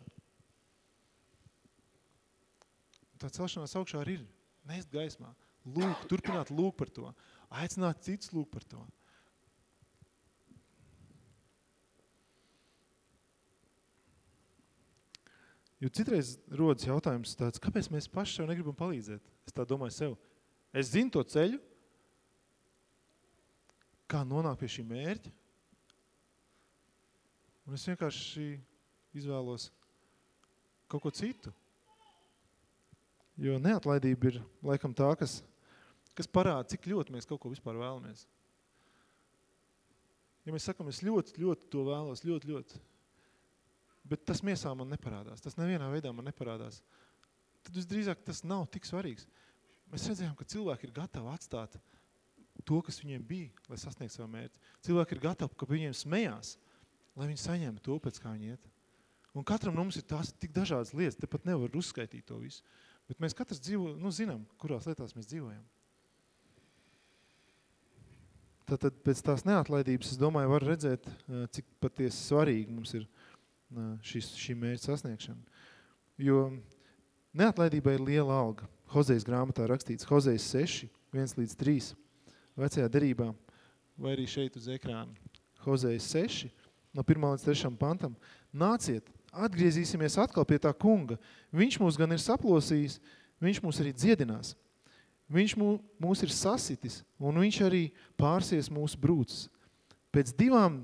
Tā celšanās augšā arī ir. Nest gaismā, lūk, turpināt lūk par to, aicināt cits lūk par to. Jo citreiz rodas jautājums tāds, kāpēc mēs paši sev negribam palīdzēt? Es tā domāju sev. Es zinu to ceļu, kā nonākt pie šī mērķa. Un es vienkārši izvēlos kaut ko citu. Jo neatlaidība ir laikam tā, kas, kas parāda, cik ļoti mēs kaut ko vispār vēlamies. Ja mēs sakam, es ļoti, ļoti to vēlos, ļoti, ļoti, bet tas miesā man neparādās, tas nevienā veidā man neparādās, tad visdrīzāk tas nav tik svarīgs. Mēs redzējām, ka cilvēki ir gatavi atstāt to, kas viņiem bija, lai sasniegtu savu mērķi. Cilvēki ir gatavi, ka viņiem smējās, lai viņi saņemtu to, pēc kā viņi iet. Un katram no mums ir tās tik dažādas lietas, te pat nevar uzskaitīt to visu. Bet mēs katrs dzīvo, nu, zinām, kurās lietās mēs dzīvojam. Tātad pēc tās neatlaidības, es domāju, var redzēt, cik patiesi svarīgi mums ir šis, šī mērķa sasniegšana. Jo neatlaidība ir liela alga. Hozejas grāmatā rakstīts Hozejas 6, 1 līdz 3, vecajā derībā, vai arī šeit uz ekrāna. Hozejas 6, no 1 līdz 3 pantam. Nāciet, atgriezīsimies atkal pie tā kunga. Viņš mūs gan ir saplosījis, viņš mūs arī dziedinās. Viņš mūs ir sasitis, un viņš arī pārsies mūsu brūces. Pēc divām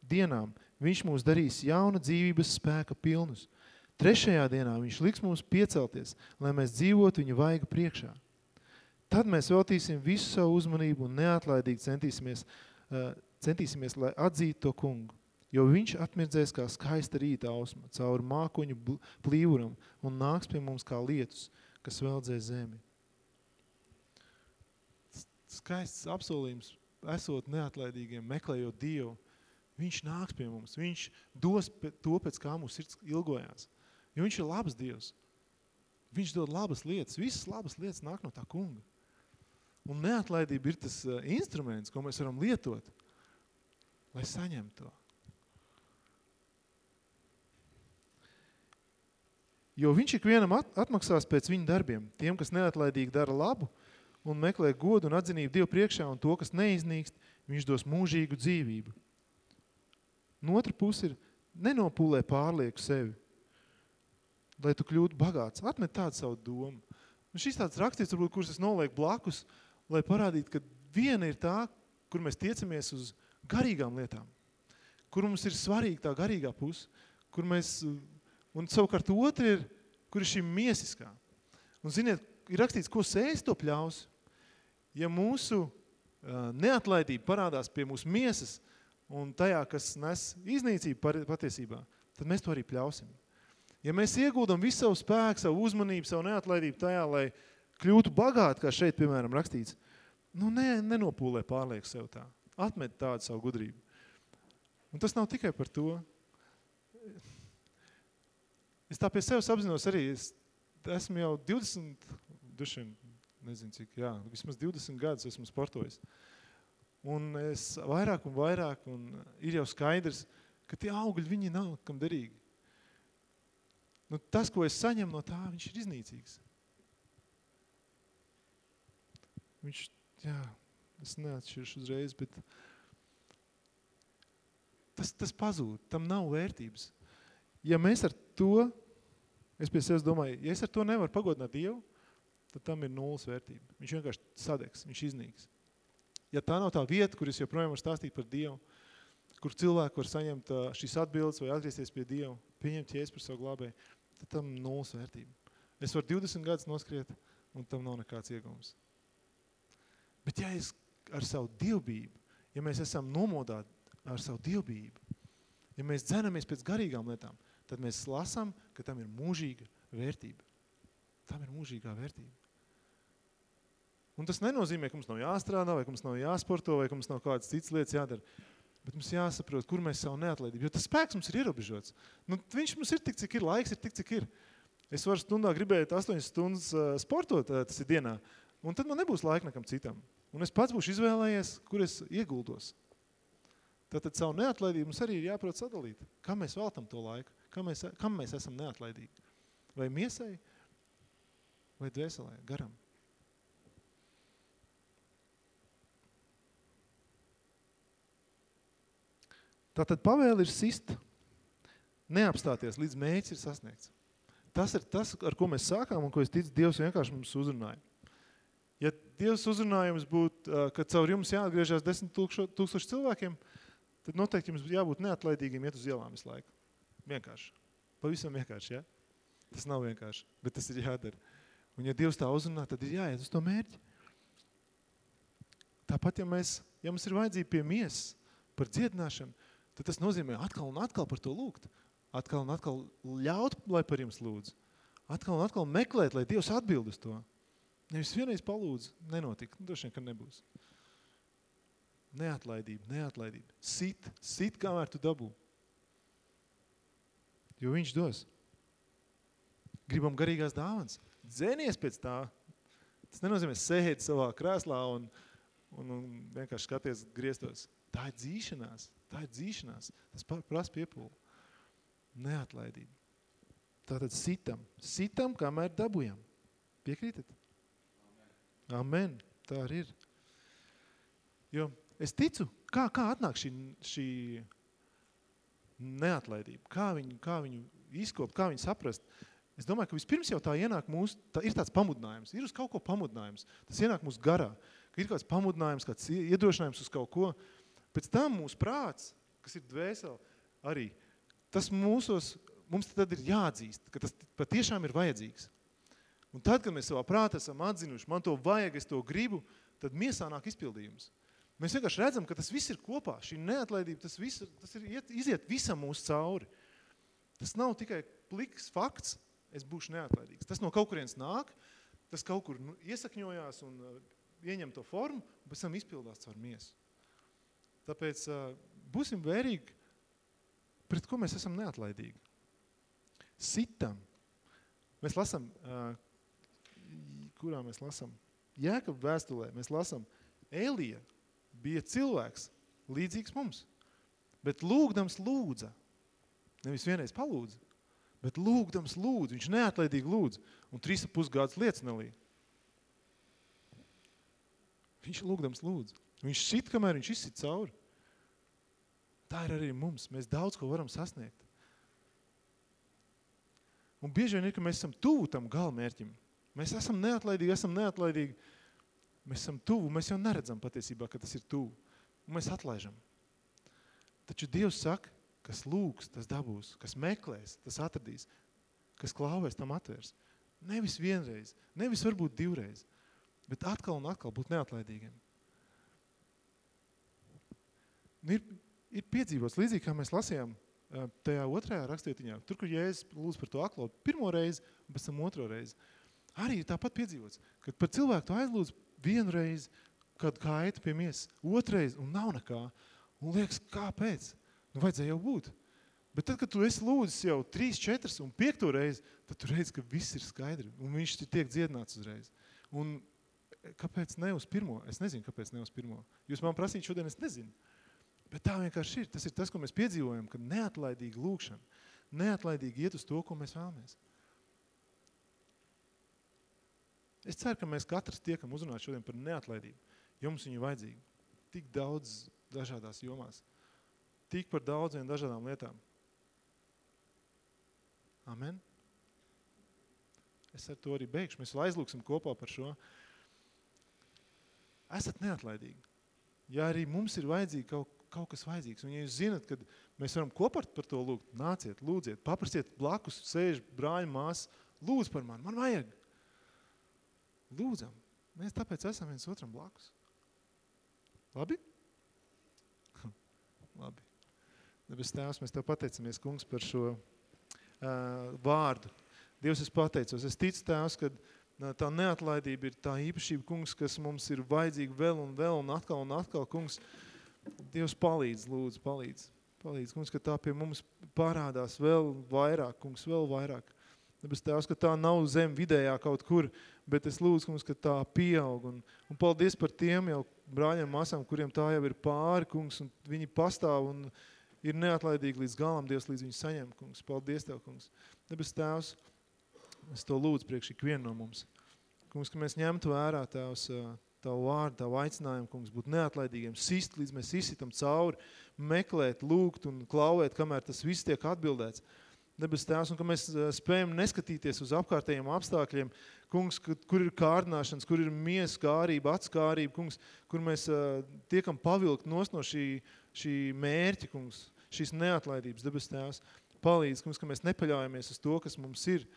dienām viņš mūs darīs jauna dzīvības spēka pilnus. Trešajā dienā viņš liks mums piecelties, lai mēs dzīvotu viņa vaiga priekšā. Tad mēs veltīsim visu savu uzmanību un neatlaidīgi centīsimies, uh, centīsimies lai atzītu to kungu. Jo viņš atmirdzēs kā skaista rīta ausma caur mākoņu plīvuram un nāks pie mums kā lietus, kas veldzē zemi. Skaists apsolījums, esot neatlaidīgiem, meklējot Dievu, viņš nāks pie mums, viņš dos to, pēc kā mūsu sirds ilgojās. Jo viņš ir labs Dievs. Viņš dod labas lietas. Visas labas lietas nāk no tā kunga. Un neatlaidība ir tas uh, instruments, ko mēs varam lietot, lai saņemtu to. Jo viņš ikvienam at atmaksās pēc viņa darbiem. Tiem, kas neatlaidīgi dara labu un meklē godu un atzinību Dievu priekšā, un to, kas neiznīkst, viņš dos mūžīgu dzīvību. No otra pusi ir nenopūlē pārlieku sevi, lai tu kļūtu bagāts. Atmet tādu savu domu. Un šis tāds rakstīts, varbūt, kurus es nolieku blakus, lai parādītu, ka viena ir tā, kur mēs tiecamies uz garīgām lietām, kur mums ir svarīga tā garīgā puse, kur mēs, un savukārt otra ir, kur ir šī miesiskā. Un ziniet, ir rakstīts, ko sēs to pļaus, ja mūsu uh, neatlaidība parādās pie mūsu miesas un tajā, kas nes iznīcību patiesībā, tad mēs to arī pļausim. Ja mēs ieguldam visu savu spēku, savu uzmanību, savu neatlaidību tajā, lai kļūtu bagāti, kā šeit, piemēram, rakstīts, nu ne, nenopūlē pārlieku sev tā. Atmet tādu savu gudrību. Un tas nav tikai par to. Es tā pie sevis apzinos arī, es esmu jau 20, dušiem, nezinu cik, jā, vismaz 20 gadus esmu sportojis. Un es vairāk un vairāk, un ir jau skaidrs, ka tie augļi, viņi nav kam derīgi. Nu, tas, ko es saņemu no tā, viņš ir iznīcīgs. Viņš, jā, es neatšķiršu uzreiz, bet tas, tas pazūd, tam nav vērtības. Ja mēs ar to, es pie sevis domāju, ja es ar to nevaru pagodināt Dievu, tad tam ir nulles vērtība. Viņš vienkārši sadegs, viņš iznīks. Ja tā nav tā vieta, kur es joprojām varu stāstīt par Dievu, kur cilvēki var saņemt šīs atbildes vai atgriezties pie Dievu, pieņemt jēs par savu glābēju, tad tam nulles vērtība. Es varu 20 gadus noskriet, un tam nav nekāds iegums. Bet ja es ar savu dievbību, ja mēs esam nomodāti ar savu dievbību, ja mēs dzenamies pēc garīgām lietām, tad mēs lasām, ka tam ir mūžīga vērtība. Tam ir mūžīgā vērtība. Un tas nenozīmē, ka mums nav jāstrādā, vai ka mums nav jāsporto, vai ka mums nav kādas citas lietas jādara. Bet mums jāsaprot, kur mēs savu neatlaidību, jo tas spēks mums ir ierobežots. Nu, viņš mums ir tik, cik ir, laiks ir tik, cik ir. Es varu stundā gribēt 8 stundas sportot, tas ir dienā, un tad man nebūs laika nekam citam. Un es pats būšu izvēlējies, kur es ieguldos. Tātad savu neatlaidību mums arī ir jāprot sadalīt. Kam mēs veltam to laiku? Kam mēs, kam mēs esam neatlaidīgi? Vai miesai? Vai dvēselē? Garam? Tātad pavēle ir sist. Neapstāties, līdz mēģis ir sasniegts. Tas ir tas, ar ko mēs sākām un ko es ticu, Dievs vienkārši mums uzrunāja. Ja Dievs uzrunājums būtu, ka caur jums jāatgriežās desmit tūkstoši cilvēkiem, tad noteikti jums jābūt neatlaidīgiem iet uz ielām visu laiku. Vienkārši. Pavisam vienkārši, ja? Tas nav vienkārši, bet tas ir jādara. Un ja Dievs tā uzrunā, tad ir jāiet uz to mērķi. Tāpat, ja, mēs, ja mums ir vajadzība pie miesas par dziedināšanu, tad tas nozīmē atkal un atkal par to lūgt. Atkal un atkal ļaut, lai par jums lūdzu. Atkal un atkal meklēt, lai Dievs atbild uz to. Nevis vienreiz palūdz, nenotika. Nu, droši vien, ka nebūs. Neatlaidība, neatlaidība. Sit, sit, kamēr tu dabū. Jo viņš dos. Gribam garīgās dāvans. Dzēnies pēc tā. Tas nenozīmē sēdi savā krēslā un, un, un vienkārši skaties griestos. Tā ir dzīšanās. Tā ir dzīšanās. Tas prasa piepūli. Neatlaidība. Tātad sitam. Sitam, kamēr dabujam. Piekrītat? Amen. Tā arī ir. Jo es ticu, kā, kā atnāk šī, šī neatlaidība, kā viņu, kā viņu izkopt, kā viņu saprast. Es domāju, ka vispirms jau tā ienāk mūsu, tā ir tāds pamudinājums, ir uz kaut ko pamudinājums. Tas ienāk mūsu garā, ka ir kāds pamudinājums, kāds iedrošinājums uz kaut ko. Pēc tam mūsu prāts, kas ir dvēseli, arī, tas mūsos, mums tad ir jāatzīst, ka tas patiešām ir vajadzīgs. Un tad, kad mēs savā prātā esam atzinuši, man to vajag, es to gribu, tad miesā nāk izpildījums. Mēs vienkārši redzam, ka tas viss ir kopā. Šī neatlaidība, tas, viss, tas ir iet, iziet visam mūsu cauri. Tas nav tikai pliks fakts, es būšu neatlaidīgs. Tas no kaut kurienes nāk, tas kaut kur nu, iesakņojās un uh, ieņem to formu, pēc tam izpildās caur miesu. Tāpēc būsim vērīgi, pret ko mēs esam neatlaidīgi. Sitam. Mēs lasam, kurā mēs lasam? Jēkab vēstulē mēs lasam, Elija bija cilvēks līdzīgs mums, bet lūgdams lūdza, nevis vienreiz palūdza, bet lūgdams lūdza, viņš neatlaidīgi lūdza, un trīs lietas nelīja. Viņš lūgdams lūdza. Viņš sit, kamēr viņš izsit cauri. Tā ir arī mums. Mēs daudz ko varam sasniegt. Un bieži vien ir, ka mēs esam tuvu tam galmērķim. Mēs esam neatlaidīgi, esam neatlaidīgi. Mēs esam tuvu, mēs jau neredzam patiesībā, ka tas ir tuvu. Un mēs atlaižam. Taču Dievs saka, kas lūgs, tas dabūs, kas meklēs, tas atradīs, kas klauvēs, tam atvērs. Nevis vienreiz, nevis varbūt divreiz, bet atkal un atkal būt neatlaidīgiem. Ir, ir piedzīvots līdzīgi, kā mēs lasījām tajā otrajā rakstietiņā, tur, kur Jēzus lūdz par to aklo pirmo reizi, pēc tam otro reizi, arī ir tāpat piedzīvots, kad par cilvēku tu aizlūdz vienu reizi, kad kaita pie miesas, otrais, un nav nekā, un liekas, kāpēc? Nu, vajadzēja jau būt. Bet tad, kad tu esi lūdzis jau 3, 4 un 5 reizi, tad tu redzi, ka viss ir skaidri, un viņš tiek dziedināts uzreiz. Un e, kāpēc ne uz pirmo? Es nezinu, kāpēc ne uz pirmo. Jūs man prasīt šodien, es nezinu. Bet tā vienkārši ir. Tas ir tas, ko mēs piedzīvojam, ka neatlaidīgi lūkšana, neatlaidīgi iet uz to, ko mēs vēlamies. Es ceru, ka mēs katrs tiekam uzrunāt šodien par neatlaidību, jo mums viņu vajadzīgi. Tik daudz dažādās jomās. Tik par daudziem dažādām lietām. Amen. Es ar to arī beigšu. Mēs aizlūksim kopā par šo. Esat neatlaidīgi. Ja arī mums ir vajadzīgi kaut, kaut kas vajadzīgs, un ja jūs zinat, ka mēs varam kopā par to lūgt, nāciet, lūdziet, paprasiet blakus, sēž brāļi, mās, lūdz par mani, man vajag. Lūdzam. Mēs tāpēc esam viens otram blakus. Labi? <laughs> Labi. Debes tēvs, mēs tev pateicamies, kungs, par šo uh, vārdu. Dievs, es pateicos. Es ticu tēvs, ka uh, tā neatlaidība ir tā īpašība, kungs, kas mums ir vajadzīga vēl un vēl un atkal un atkal, kungs. Dievs palīdz, lūdzu, palīdz. Palīdz, kungs, ka tā pie mums parādās vēl vairāk, kungs, vēl vairāk. Tāpēc tēvs, ka tā nav zem vidējā kaut kur, bet es lūdzu, kungs, ka tā pieaug. Un, un paldies par tiem jau brāļiem, masām, kuriem tā jau ir pāri, kungs, un viņi pastāv un ir neatlaidīgi līdz galam, Dievs, līdz viņu saņem, kungs. Paldies Tev, kungs. Debes Tēvs, es to lūdzu priekš ikvienu no mums. Kungs, ka mēs ņemtu vērā Tēvs, Tavu vārdu, Tavu aicinājumu, kungs, būt neatlaidīgiem, sist, līdz mēs izsitam cauri, meklēt, lūgt un klauvēt, kamēr tas viss tiek atbildēts. Debes Tēvs, un ka mēs spējam neskatīties uz apkārtējiem apstākļiem, kungs, kur ir kārdināšanas, kur ir miesa kārība, atskārība, kungs, kur mēs uh, tiekam pavilkt nos no šī, šī mērķa, kungs, šīs neatlaidības, debes tēvs, palīdz, kungs, ka mēs nepaļaujamies uz to, kas mums ir,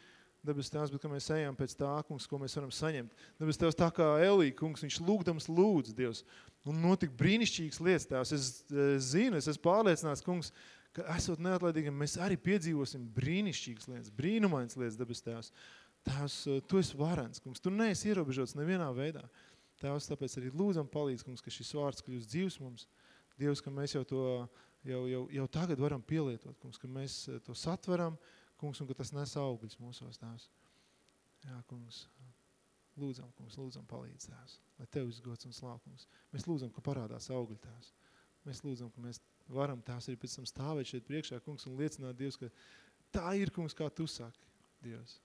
debes tēvs, bet ka mēs ejam pēc tā, kungs, ko mēs varam saņemt. Debes tēvs, tā kā Elī, kungs, viņš lūgdams lūdz, Dievs, un notika brīnišķīgas lietas, tēvs. Es, es zinu, es esmu pārliecināts, kungs, ka esot neatlaidīgam, mēs arī piedzīvosim brīnišķīgas lietas, brīnumainas lietas, debes tēvs. Tēvs, tu esi varens, kungs, tu neesi ierobežots nevienā veidā. Tēvs, tāpēc arī lūdzam palīdz, kungs, ka šis vārds kļūst dzīvs mums. Dievs, ka mēs jau to jau, jau, jau tagad varam pielietot, kungs, ka mēs eh, to satveram, kungs, un ka tas nes augļus mūsos, tēvs. Jā, kungs, lūdzam, kungs, lūdzam palīdz, tēvs, lai tev izgods un slākums. Mēs lūdzam, ka parādās augļi, tēvs. Mēs lūdzam, ka mēs varam tēvs arī pēc tam stāvēt šeit priekšā, kungs, un liecināt Dievs, ka tā ir, kungs, kā tu saki, Dievs.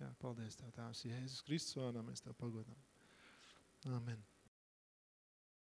Jā, paldies Tev, Tēvs, Jēzus Kristus vārdā mēs Tev pagodām. Amen.